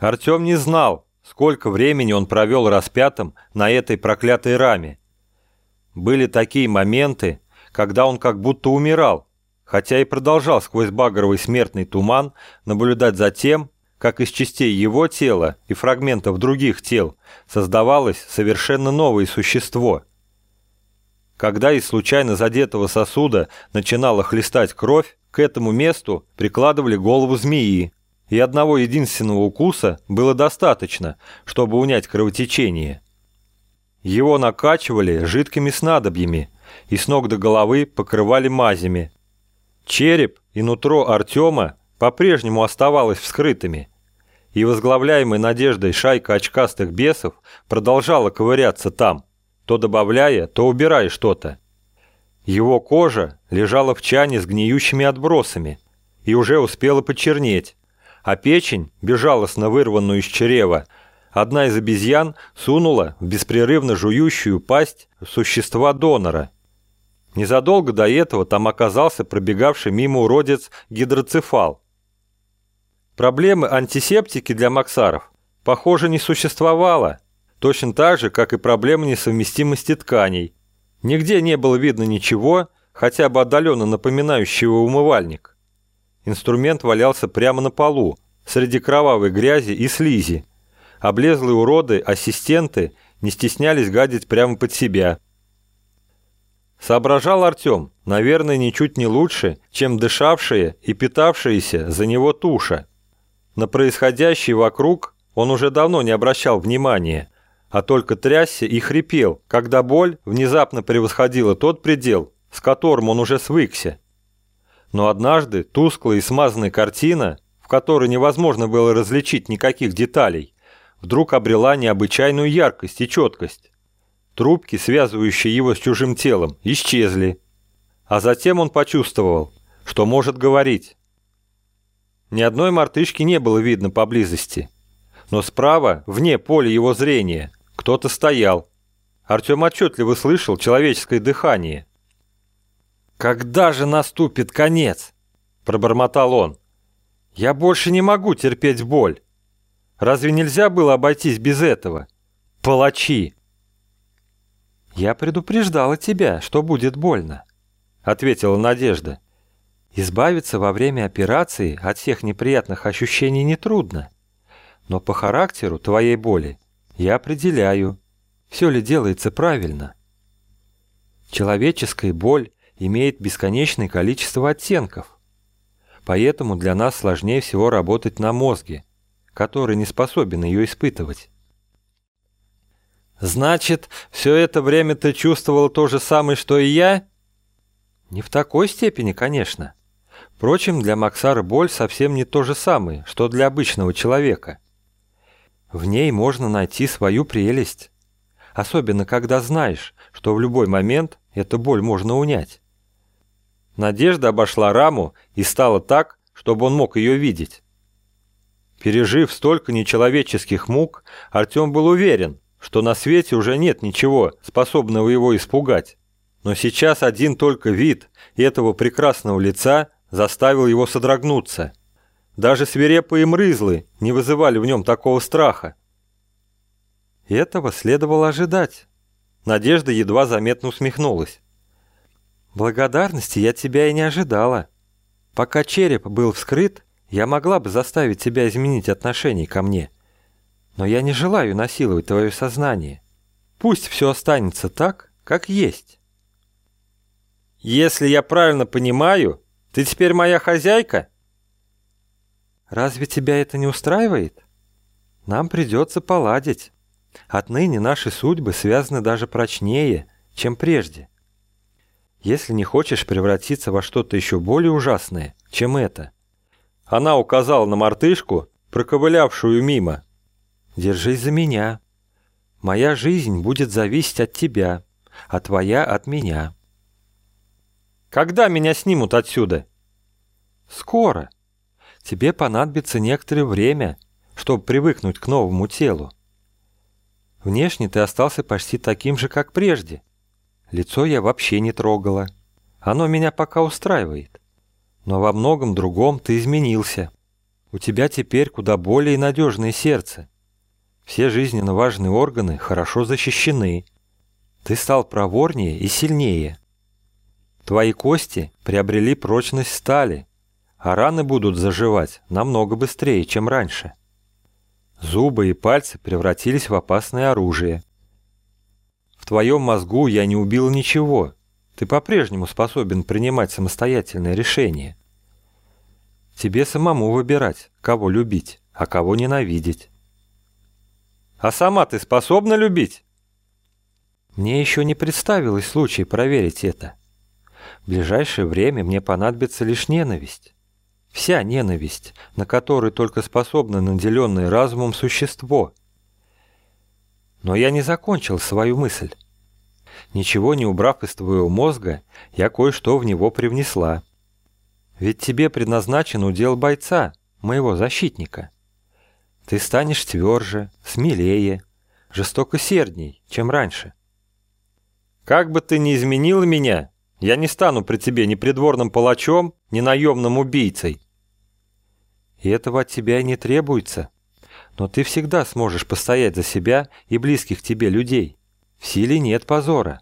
Артем не знал, сколько времени он провел распятым на этой проклятой раме. Были такие моменты, когда он как будто умирал, хотя и продолжал сквозь багровый смертный туман наблюдать за тем, как из частей его тела и фрагментов других тел создавалось совершенно новое существо. Когда из случайно задетого сосуда начинала хлестать кровь, к этому месту прикладывали голову змеи, и одного единственного укуса было достаточно, чтобы унять кровотечение. Его накачивали жидкими снадобьями и с ног до головы покрывали мазями. Череп и нутро Артема по-прежнему оставалось вскрытыми, и возглавляемая надеждой шайка очкастых бесов продолжала ковыряться там, то добавляя, то убирая что-то. Его кожа лежала в чане с гниющими отбросами и уже успела почернеть, а печень, безжалостно вырванную из чрева, одна из обезьян сунула в беспрерывно жующую пасть существа донора. Незадолго до этого там оказался пробегавший мимо уродец гидроцефал, Проблемы антисептики для максаров, похоже, не существовало, точно так же, как и проблемы несовместимости тканей. Нигде не было видно ничего, хотя бы отдаленно напоминающего умывальник. Инструмент валялся прямо на полу, среди кровавой грязи и слизи. Облезлые уроды, ассистенты не стеснялись гадить прямо под себя. Соображал Артем, наверное, ничуть не лучше, чем дышавшая и питавшаяся за него туша. На происходящее вокруг он уже давно не обращал внимания, а только трясся и хрипел, когда боль внезапно превосходила тот предел, с которым он уже свыкся. Но однажды тусклая и смазанная картина, в которой невозможно было различить никаких деталей, вдруг обрела необычайную яркость и четкость. Трубки, связывающие его с чужим телом, исчезли. А затем он почувствовал, что может говорить. Ни одной мартышки не было видно поблизости. Но справа, вне поля его зрения, кто-то стоял. Артем отчетливо слышал человеческое дыхание. «Когда же наступит конец?» – пробормотал он. «Я больше не могу терпеть боль. Разве нельзя было обойтись без этого? Палачи!» «Я предупреждала тебя, что будет больно», — ответила Надежда. Избавиться во время операции от всех неприятных ощущений нетрудно. Но по характеру твоей боли я определяю, все ли делается правильно. Человеческая боль имеет бесконечное количество оттенков. Поэтому для нас сложнее всего работать на мозге, который не способен ее испытывать. «Значит, все это время ты чувствовал то же самое, что и я?» «Не в такой степени, конечно. Впрочем, для Максара боль совсем не то же самое, что для обычного человека. В ней можно найти свою прелесть. Особенно, когда знаешь, что в любой момент эту боль можно унять. Надежда обошла раму и стала так, чтобы он мог ее видеть. Пережив столько нечеловеческих мук, Артем был уверен, что на свете уже нет ничего, способного его испугать. Но сейчас один только вид этого прекрасного лица заставил его содрогнуться. Даже свирепые мрызлы не вызывали в нем такого страха. Этого следовало ожидать. Надежда едва заметно усмехнулась. «Благодарности я тебя и не ожидала. Пока череп был вскрыт, я могла бы заставить тебя изменить отношение ко мне. Но я не желаю насиловать твое сознание. Пусть все останется так, как есть». «Если я правильно понимаю, ты теперь моя хозяйка?» «Разве тебя это не устраивает? Нам придется поладить. Отныне наши судьбы связаны даже прочнее, чем прежде. Если не хочешь превратиться во что-то еще более ужасное, чем это». Она указала на мартышку, проковылявшую мимо. «Держись за меня. Моя жизнь будет зависеть от тебя, а твоя от меня». Когда меня снимут отсюда?» «Скоро. Тебе понадобится некоторое время, чтобы привыкнуть к новому телу. Внешне ты остался почти таким же, как прежде. Лицо я вообще не трогала. Оно меня пока устраивает. Но во многом другом ты изменился. У тебя теперь куда более надежное сердце. Все жизненно важные органы хорошо защищены. Ты стал проворнее и сильнее. Твои кости приобрели прочность стали, а раны будут заживать намного быстрее, чем раньше. Зубы и пальцы превратились в опасное оружие. Твоем мозгу я не убил ничего. Ты по-прежнему способен принимать самостоятельные решения. Тебе самому выбирать, кого любить, а кого ненавидеть. А сама ты способна любить? Мне еще не представилось случай проверить это. В ближайшее время мне понадобится лишь ненависть. Вся ненависть, на которую только способно наделенное разумом существо. Но я не закончил свою мысль. Ничего не убрав из твоего мозга, я кое-что в него привнесла. Ведь тебе предназначен удел бойца, моего защитника. Ты станешь тверже, смелее, жестокосердней, чем раньше. Как бы ты ни изменила меня, я не стану при тебе ни придворным палачом, ни наемным убийцей. И этого от тебя и не требуется. Но ты всегда сможешь постоять за себя и близких тебе людей. В силе нет позора.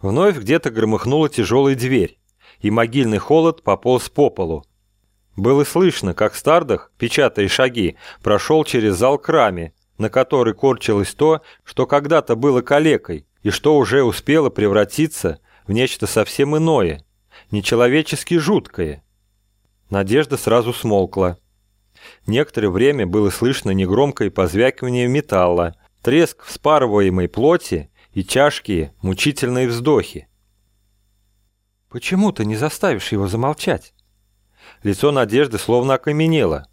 Вновь где-то громыхнула тяжелая дверь, и могильный холод пополз по полу. Было слышно, как Стардах, печатая шаги, прошел через зал к раме, на которой корчилось то, что когда-то было калекой, и что уже успело превратиться в нечто совсем иное, нечеловечески жуткое. Надежда сразу смолкла. Некоторое время было слышно негромкое позвякивание металла, треск вспарываемой плоти и тяжкие, мучительные вздохи. «Почему ты не заставишь его замолчать?» Лицо Надежды словно окаменело.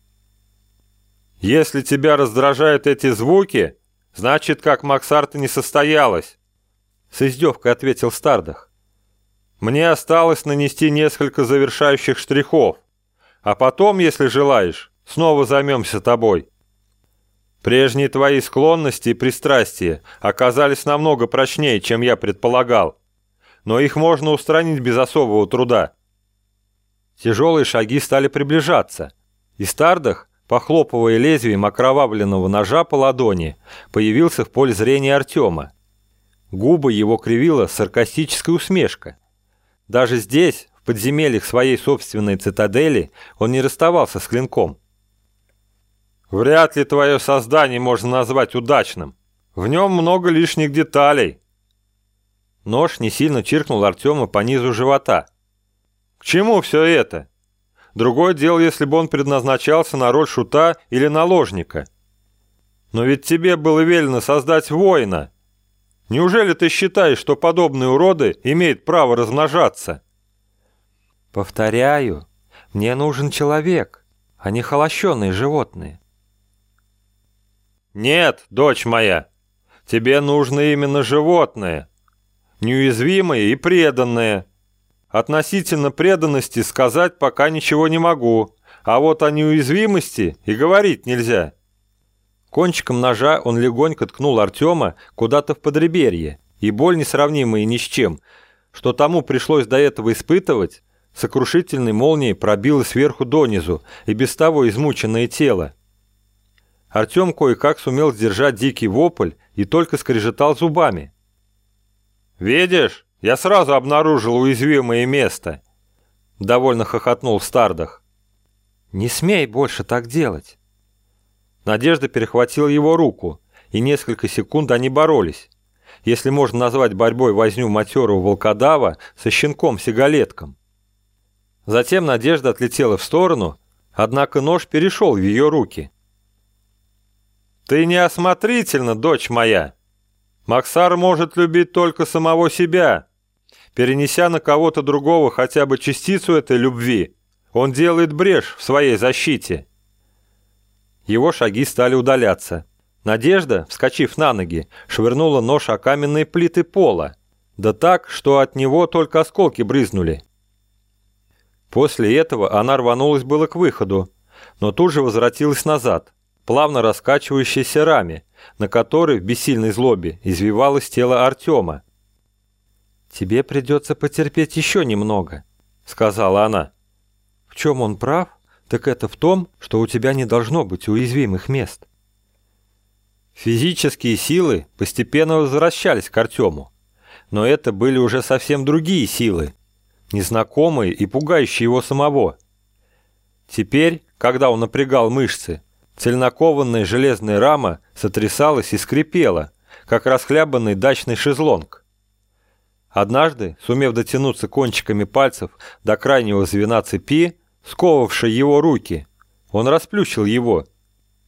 «Если тебя раздражают эти звуки, значит, как Максарта не состоялась!» С издевкой ответил Стардах. Мне осталось нанести несколько завершающих штрихов. А потом, если желаешь, снова займемся тобой. Прежние твои склонности и пристрастия оказались намного прочнее, чем я предполагал. Но их можно устранить без особого труда. Тяжелые шаги стали приближаться, и Стардах, похлопывая лезвием окровавленного ножа по ладони, появился в поле зрения Артема. Губы его кривила саркастическая усмешка. Даже здесь, в подземельях своей собственной цитадели, он не расставался с клинком. «Вряд ли твое создание можно назвать удачным. В нем много лишних деталей». Нож не сильно чиркнул Артема по низу живота. «К чему все это? Другое дело, если бы он предназначался на роль шута или наложника. Но ведь тебе было велено создать воина, Неужели ты считаешь, что подобные уроды имеют право размножаться? Повторяю, мне нужен человек, а не холощенные животные. Нет, дочь моя, тебе нужно именно животное. Неуязвимое и преданное. Относительно преданности сказать пока ничего не могу, а вот о неуязвимости и говорить нельзя. Кончиком ножа он легонько ткнул Артема куда-то в подреберье, и боль несравнимая ни с чем, что тому пришлось до этого испытывать, сокрушительной молнией пробила сверху донизу и без того измученное тело. Артем кое-как сумел сдержать дикий вопль и только скрежетал зубами. «Видишь, я сразу обнаружил уязвимое место!» Довольно хохотнул Стардах. «Не смей больше так делать!» Надежда перехватила его руку, и несколько секунд они боролись. Если можно назвать борьбой возню матерого волкодава со щенком-сигалетком. Затем Надежда отлетела в сторону, однако нож перешел в ее руки. «Ты неосмотрительна, дочь моя! Максар может любить только самого себя. Перенеся на кого-то другого хотя бы частицу этой любви, он делает брешь в своей защите». Его шаги стали удаляться. Надежда, вскочив на ноги, швырнула нож о каменные плиты пола. Да так, что от него только осколки брызнули. После этого она рванулась было к выходу, но тут же возвратилась назад, плавно раскачивающейся раме, на которой в бессильной злобе извивалось тело Артема. «Тебе придется потерпеть еще немного», — сказала она. «В чем он прав, так это в том, что у тебя не должно быть уязвимых мест. Физические силы постепенно возвращались к Артему. Но это были уже совсем другие силы, незнакомые и пугающие его самого. Теперь, когда он напрягал мышцы, цельнокованная железная рама сотрясалась и скрипела, как расхлябанный дачный шезлонг. Однажды, сумев дотянуться кончиками пальцев до крайнего звена цепи, сковавшей его руки, он расплющил его,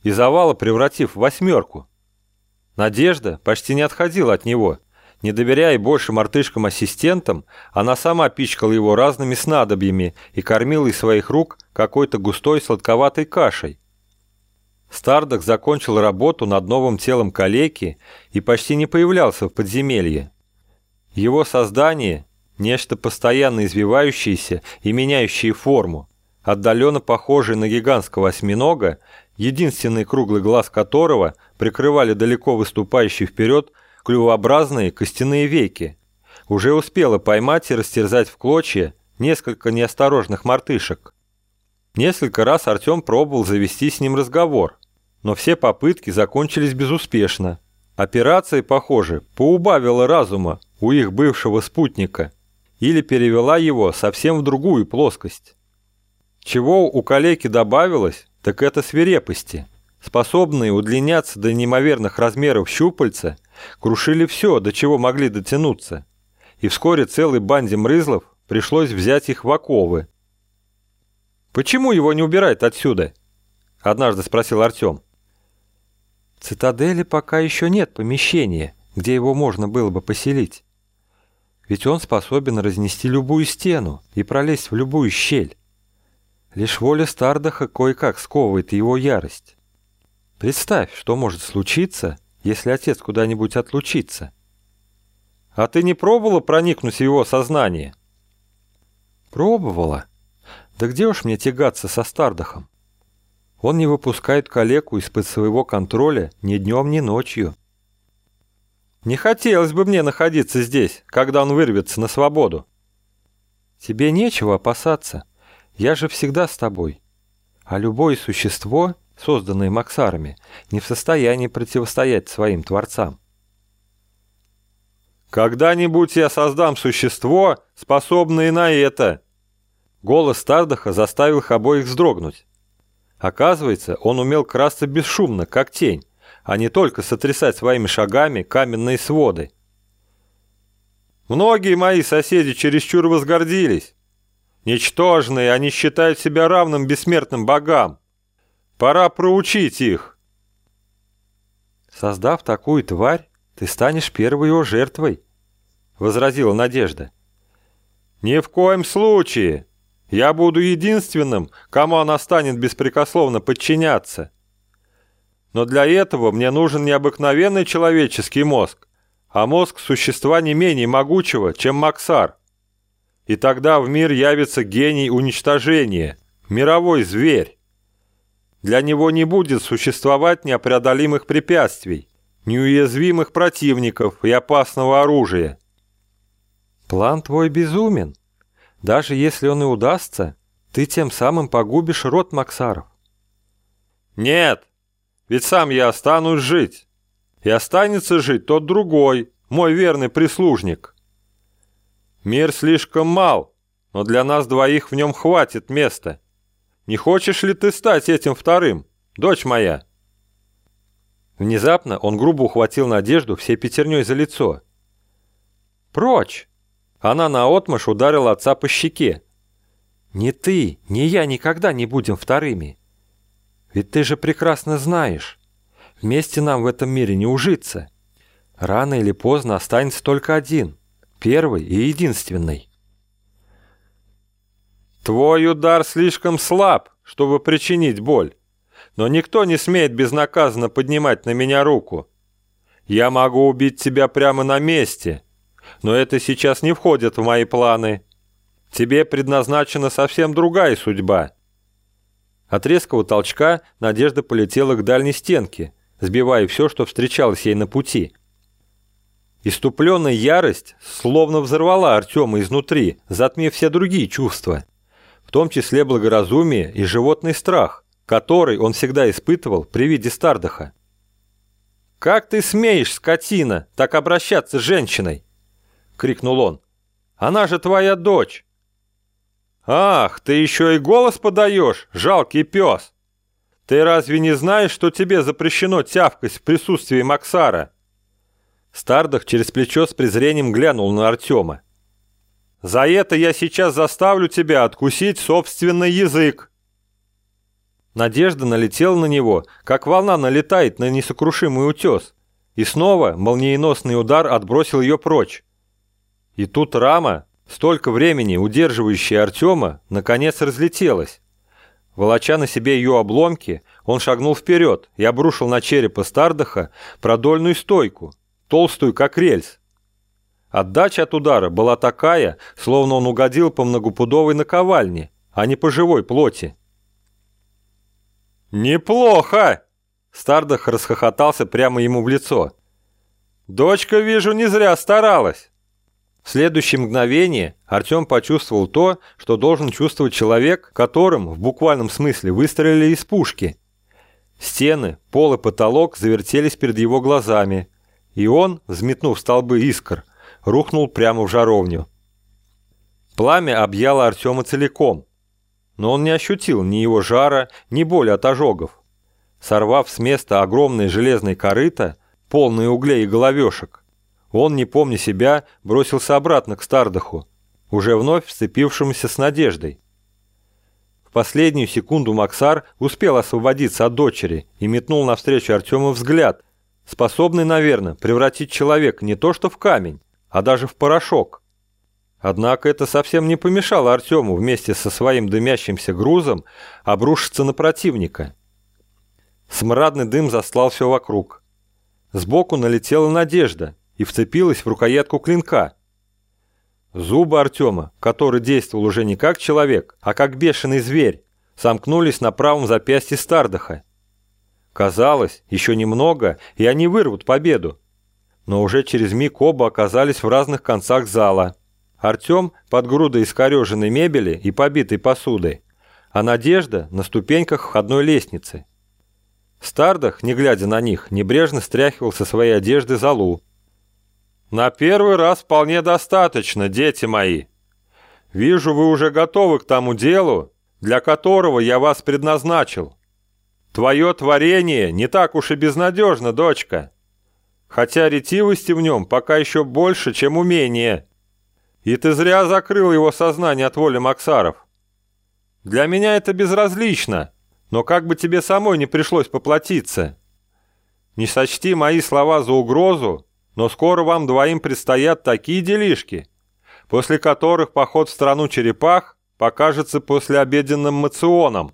из овала превратив в восьмерку. Надежда почти не отходила от него. Не доверяя больше мартышкам-ассистентам, она сама пичкала его разными снадобьями и кормила из своих рук какой-то густой сладковатой кашей. Стардок закончил работу над новым телом калеки и почти не появлялся в подземелье. Его создание – нечто постоянно извивающееся и меняющее форму, отдаленно похожее на гигантского осьминога, единственный круглый глаз которого прикрывали далеко выступающие вперед клювообразные костяные веки, уже успела поймать и растерзать в клочья несколько неосторожных мартышек. Несколько раз Артем пробовал завести с ним разговор, но все попытки закончились безуспешно. Операция, похоже, поубавила разума у их бывшего спутника или перевела его совсем в другую плоскость. Чего у калеки добавилось, так это свирепости. Способные удлиняться до неимоверных размеров щупальца крушили все, до чего могли дотянуться. И вскоре целой банде мрызлов пришлось взять их в оковы. «Почему его не убирают отсюда?» – однажды спросил Артем. Цитадели пока еще нет помещения, где его можно было бы поселить. Ведь он способен разнести любую стену и пролезть в любую щель. Лишь воля Стардаха кое-как сковывает его ярость. Представь, что может случиться, если отец куда-нибудь отлучится. А ты не пробовала проникнуть в его сознание? Пробовала. Да где уж мне тягаться со Стардахом? Он не выпускает калеку из-под своего контроля ни днем, ни ночью. Не хотелось бы мне находиться здесь, когда он вырвется на свободу. Тебе нечего опасаться. Я же всегда с тобой. А любое существо, созданное Максарами, не в состоянии противостоять своим творцам. «Когда-нибудь я создам существо, способное на это!» Голос Тардаха заставил их обоих вздрогнуть. Оказывается, он умел красться бесшумно, как тень, а не только сотрясать своими шагами каменные своды. Многие мои соседи чересчур возгордились. Ничтожные, они считают себя равным бессмертным богам. Пора проучить их. Создав такую тварь, ты станешь первой его жертвой, — возразила Надежда. Ни в коем случае. Я буду единственным, кому она станет беспрекословно подчиняться. Но для этого мне нужен не обыкновенный человеческий мозг, а мозг существа не менее могучего, чем Максар. И тогда в мир явится гений уничтожения, мировой зверь. Для него не будет существовать непреодолимых препятствий, неуязвимых противников и опасного оружия. План твой безумен. Даже если он и удастся, ты тем самым погубишь род Максаров. Нет, ведь сам я останусь жить. И останется жить тот другой, мой верный прислужник. Мир слишком мал, но для нас двоих в нем хватит места. Не хочешь ли ты стать этим вторым, дочь моя?» Внезапно он грубо ухватил Надежду всей пятерней за лицо. «Прочь!» Она наотмашь ударила отца по щеке. «Ни ты, ни я никогда не будем вторыми. Ведь ты же прекрасно знаешь, вместе нам в этом мире не ужиться. Рано или поздно останется только один первый и единственный. Твой удар слишком слаб, чтобы причинить боль, но никто не смеет безнаказанно поднимать на меня руку. Я могу убить тебя прямо на месте, но это сейчас не входит в мои планы. Тебе предназначена совсем другая судьба. От резкого толчка Надежда полетела к дальней стенке, сбивая все, что встречалось ей на пути – Иступленная ярость словно взорвала Артема изнутри, затмив все другие чувства. в том числе благоразумие и животный страх, который он всегда испытывал при виде Стардаха. «Как ты смеешь, скотина, так обращаться с женщиной?» — крикнул он. «Она же твоя дочь!» «Ах, ты еще и голос подаешь, жалкий пес! Ты разве не знаешь, что тебе запрещено тявкать в присутствии Максара?» Стардах через плечо с презрением глянул на Артема. «За это я сейчас заставлю тебя откусить собственный язык!» Надежда налетела на него, как волна налетает на несокрушимый утес. И снова молниеносный удар отбросил ее прочь. И тут рама, столько времени удерживающая Артема, наконец разлетелась. Волоча на себе ее обломки, он шагнул вперед и обрушил на черепа Стардаха продольную стойку, толстую как рельс. Отдача от удара была такая, словно он угодил по многопудовой наковальне, а не по живой плоти. «Неплохо!» Стардах расхохотался прямо ему в лицо. «Дочка, вижу, не зря старалась!» В следующее мгновение Артем почувствовал то, что должен чувствовать человек, которым, в буквальном смысле, выстрелили из пушки. Стены, пол и потолок завертелись перед его глазами, и он, взметнув столбы искр, рухнул прямо в жаровню. Пламя объяло Артема целиком, но он не ощутил ни его жара, ни боли от ожогов. Сорвав с места огромные железные корыто, полные углей и головешек, он, не помня себя, бросился обратно к Стардаху, уже вновь вцепившемуся с надеждой. В последнюю секунду Максар успел освободиться от дочери и метнул навстречу Артему взгляд, способный, наверное, превратить человека не то что в камень, а даже в порошок. Однако это совсем не помешало Артему вместе со своим дымящимся грузом обрушиться на противника. Смрадный дым застлал все вокруг. Сбоку налетела надежда и вцепилась в рукоятку клинка. Зубы Артема, который действовал уже не как человек, а как бешеный зверь, сомкнулись на правом запястье Стардаха. Казалось, еще немного, и они вырвут победу. Но уже через миг оба оказались в разных концах зала – Артем под грудой искореженной мебели и побитой посудой, а Надежда на ступеньках входной лестницы. Стардах, не глядя на них, небрежно стряхивал со своей одежды залу. «На первый раз вполне достаточно, дети мои. Вижу, вы уже готовы к тому делу, для которого я вас предназначил. Твое творение не так уж и безнадежно, дочка, хотя ретивости в нем пока еще больше, чем умение». И ты зря закрыл его сознание от воли Максаров. Для меня это безразлично, но как бы тебе самой не пришлось поплатиться. Не сочти мои слова за угрозу, но скоро вам двоим предстоят такие делишки, после которых поход в страну черепах покажется послеобеденным мационом.